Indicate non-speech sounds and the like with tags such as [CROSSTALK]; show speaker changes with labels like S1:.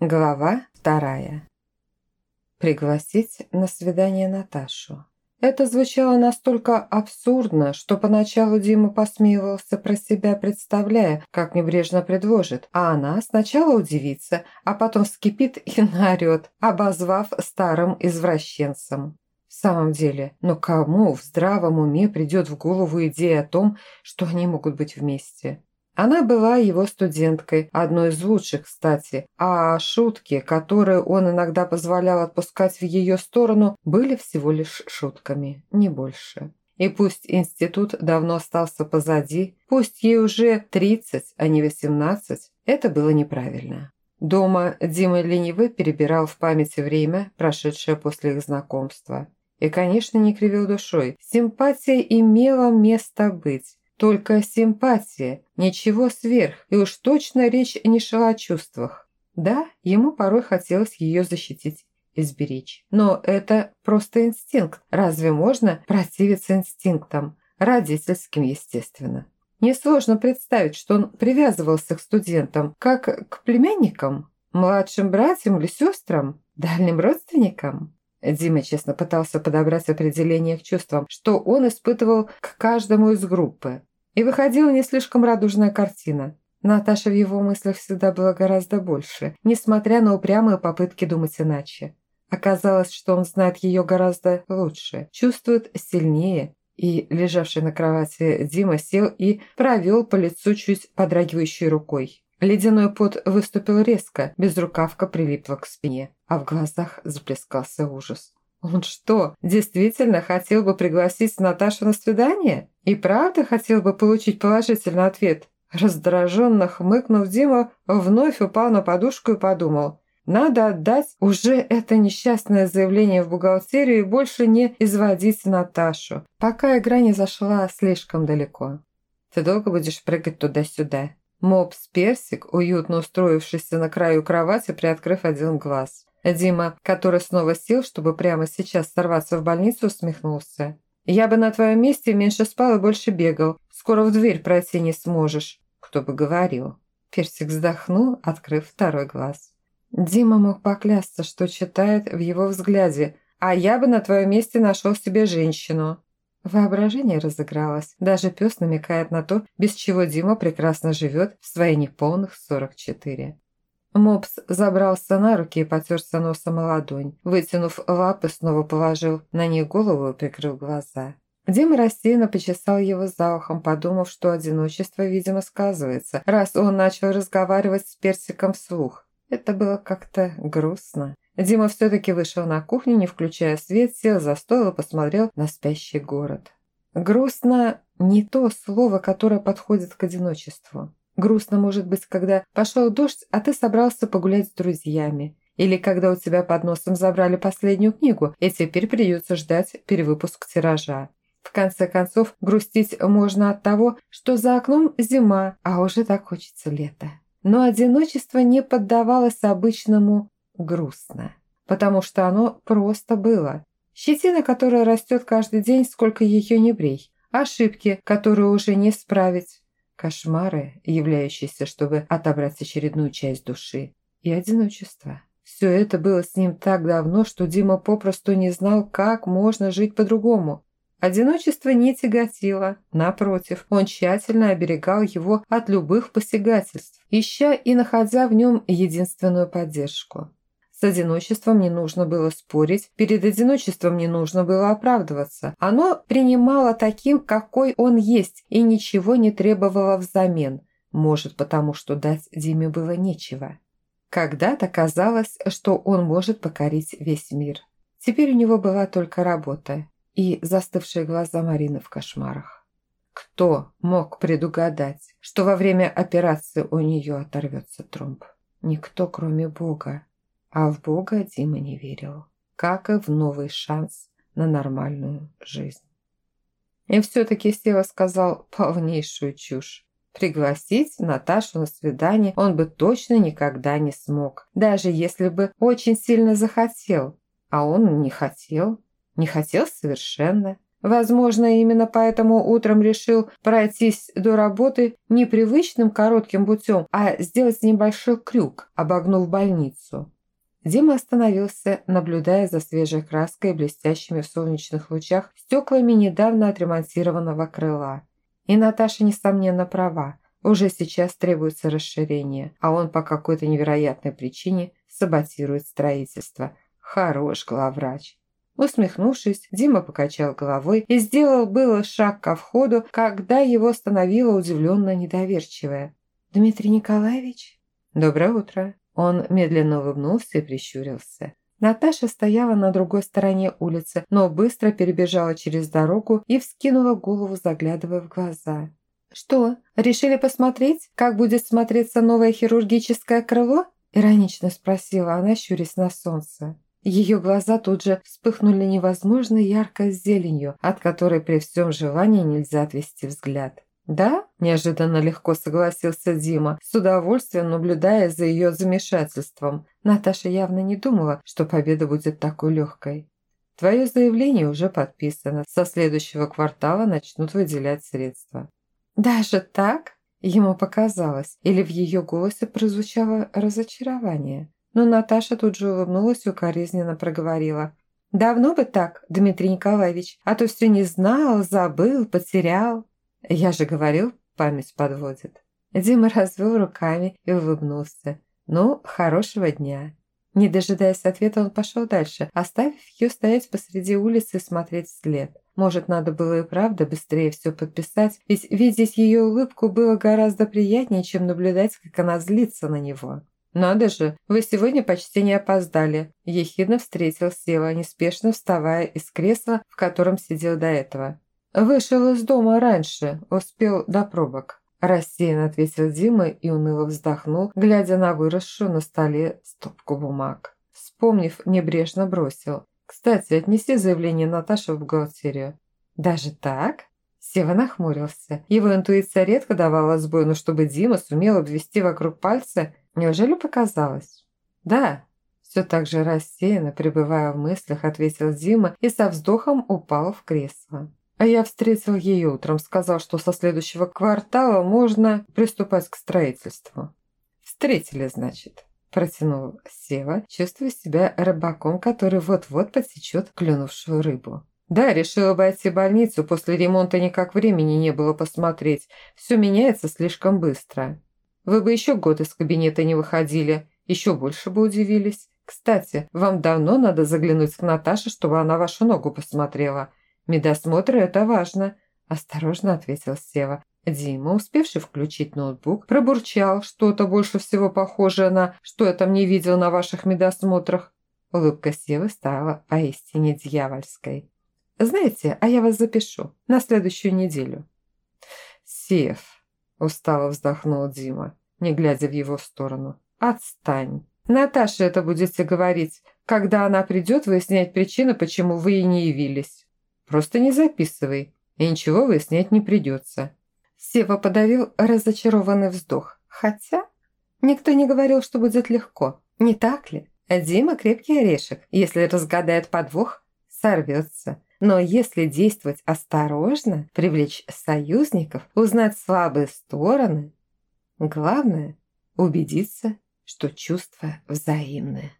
S1: Глава вторая. Пригласить на свидание Наташу. Это звучало настолько абсурдно, что поначалу Дима посмеивался про себя, представляя, как небрежно предложит, а она сначала удивится, а потом вскипит и [LAUGHS] наорет, обозвав старым извращенцем. В самом деле, но кому в здравом уме придет в голову идея о том, что они могут быть вместе? Она была его студенткой, одной из лучших, кстати, а шутки, которые он иногда позволял отпускать в ее сторону, были всего лишь шутками, не больше. И пусть институт давно остался позади, пусть ей уже 30, а не 18, это было неправильно. Дома Дима ленивый перебирал в памяти время, прошедшее после их знакомства. И, конечно, не кривил душой. Симпатия имела место быть. Только симпатия, ничего сверх, и уж точно речь не шла о чувствах. Да, ему порой хотелось ее защитить и. Но это просто инстинкт. Разве можно противиться инстинктам? Родительским, естественно. Несложно представить, что он привязывался к студентам, как к племянникам, младшим братьям или сестрам, дальним родственникам. Дима честно пытался подобрать определение к чувствам, что он испытывал к каждому из группы. И выходила не слишком радужная картина. Наташа в его мыслях всегда была гораздо больше, несмотря на упрямые попытки думать иначе. Оказалось, что он знает ее гораздо лучше, чувствует сильнее, и лежавший на кровати Дима сел и провел по лицу чуть подрагивающей рукой. Ледяной пот выступил резко, безрукавка прилипла к спине, а в глазах заплескался ужас. Он что, действительно хотел бы пригласить Наташу на свидание? И правда хотел бы получить положительный ответ? Раздраженно хмыкнув, Дима вновь упал на подушку и подумал. Надо отдать уже это несчастное заявление в бухгалтерию и больше не изводить Наташу, пока игра не зашла слишком далеко. Ты долго будешь прыгать туда-сюда? Мопс Персик, уютно устроившийся на краю кровати, приоткрыв один глаз. Дима, который снова сел, чтобы прямо сейчас сорваться в больницу, усмехнулся. «Я бы на твоем месте меньше спал и больше бегал. Скоро в дверь пройти не сможешь. Кто бы говорил». Персик вздохнул, открыв второй глаз. Дима мог поклясться, что читает в его взгляде. «А я бы на твоем месте нашел себе женщину». Воображение разыгралось. Даже пес намекает на то, без чего Дима прекрасно живет в свои неполных 44. Мопс забрался на руки и потерся носом о ладонь. Вытянув лапы, снова положил на них голову и прикрыл глаза. Дима рассеянно почесал его за ухом, подумав, что одиночество, видимо, сказывается, раз он начал разговаривать с персиком вслух. Это было как-то грустно. Дима все-таки вышел на кухню, не включая свет, сел за стол и посмотрел на спящий город. Грустно – не то слово, которое подходит к одиночеству. Грустно может быть, когда пошел дождь, а ты собрался погулять с друзьями. Или когда у тебя под носом забрали последнюю книгу, и теперь придется ждать перевыпуск тиража. В конце концов, грустить можно от того, что за окном зима, а уже так хочется лета. Но одиночество не поддавалось обычному грустно, потому что оно просто было. Щетина, которая растет каждый день, сколько ее не брей. Ошибки, которые уже не справить кошмары, являющиеся, чтобы отобрать очередную часть души, и одиночество. Все это было с ним так давно, что Дима попросту не знал, как можно жить по-другому. Одиночество не тяготило, напротив, он тщательно оберегал его от любых посягательств, ища и находя в нем единственную поддержку. С одиночеством не нужно было спорить, перед одиночеством не нужно было оправдываться. Оно принимало таким, какой он есть, и ничего не требовало взамен. Может, потому что дать Диме было нечего. Когда-то казалось, что он может покорить весь мир. Теперь у него была только работа и застывшие глаза Марины в кошмарах. Кто мог предугадать, что во время операции у нее оторвется тромб? Никто, кроме Бога. А в Бога Дима не верил, как и в новый шанс на нормальную жизнь. И все-таки Сева сказал полнейшую чушь. Пригласить Наташу на свидание он бы точно никогда не смог, даже если бы очень сильно захотел. А он не хотел, не хотел совершенно. Возможно, именно поэтому утром решил пройтись до работы не привычным коротким путем, а сделать небольшой крюк, обогнув больницу. Дима остановился, наблюдая за свежей краской и блестящими в солнечных лучах стеклами недавно отремонтированного крыла. И Наташа, несомненно, права. Уже сейчас требуется расширение, а он по какой-то невероятной причине саботирует строительство. Хорош главврач. Усмехнувшись, Дима покачал головой и сделал было шаг ко входу, когда его остановила удивленно недоверчивая. «Дмитрий Николаевич?» «Доброе утро». Он медленно улыбнулся и прищурился. Наташа стояла на другой стороне улицы, но быстро перебежала через дорогу и вскинула голову, заглядывая в глаза. «Что, решили посмотреть, как будет смотреться новое хирургическое крыло?» Иронично спросила она, щурясь на солнце. Ее глаза тут же вспыхнули невозможно яркой зеленью, от которой при всем желании нельзя отвести взгляд. «Да?» – неожиданно легко согласился Дима, с удовольствием наблюдая за ее замешательством. Наташа явно не думала, что победа будет такой легкой. «Твое заявление уже подписано. Со следующего квартала начнут выделять средства». «Даже так?» Ему показалось, или в ее голосе прозвучало разочарование. Но Наташа тут же улыбнулась и укоризненно проговорила. «Давно бы так, Дмитрий Николаевич, а то все не знал, забыл, потерял». «Я же говорил, память подводит». Дима развел руками и улыбнулся. «Ну, хорошего дня». Не дожидаясь ответа, он пошел дальше, оставив ее стоять посреди улицы и смотреть вслед. Может, надо было и правда быстрее все подписать, ведь видеть ее улыбку было гораздо приятнее, чем наблюдать, как она злится на него. «Надо же, вы сегодня почти не опоздали», – ехидно встретил Сева, неспешно вставая из кресла, в котором сидел до этого. «Вышел из дома раньше, успел до пробок», – рассеянно ответил Дима и уныло вздохнул, глядя на выросшую на столе стопку бумаг. Вспомнив, небрежно бросил. «Кстати, отнеси заявление Наташи в бухгалтерию». «Даже так?» Сева нахмурился. Его интуиция редко давала сбой, но чтобы Дима сумел обвести вокруг пальца, неужели показалось? «Да», все так же рассеянно, пребывая в мыслях, ответил Дима и со вздохом упал в кресло. А я встретил ее утром, сказал, что со следующего квартала можно приступать к строительству. Встретили, значит. Протянул Сева, чувствуя себя рыбаком, который вот-вот подсечет клюнувшую рыбу. Да, решил обойти больницу, после ремонта никак времени не было посмотреть. Все меняется слишком быстро. Вы бы еще год из кабинета не выходили, еще больше бы удивились. Кстати, вам давно надо заглянуть к Наташе, чтобы она вашу ногу посмотрела. «Медосмотр – это важно», – осторожно ответил Сева. Дима, успевший включить ноутбук, пробурчал что-то больше всего похожее на «что я там не видел на ваших медосмотрах». Улыбка Севы стала поистине дьявольской. «Знаете, а я вас запишу на следующую неделю». «Сев», – устало вздохнул Дима, не глядя в его сторону. «Отстань. Наташе это будете говорить, когда она придет выяснять причину, почему вы и не явились». Просто не записывай, и ничего выяснять не придется». Сева подавил разочарованный вздох. «Хотя никто не говорил, что будет легко, не так ли? Дима крепкий орешек, если разгадает подвох, сорвется. Но если действовать осторожно, привлечь союзников, узнать слабые стороны, главное – убедиться, что чувства взаимные.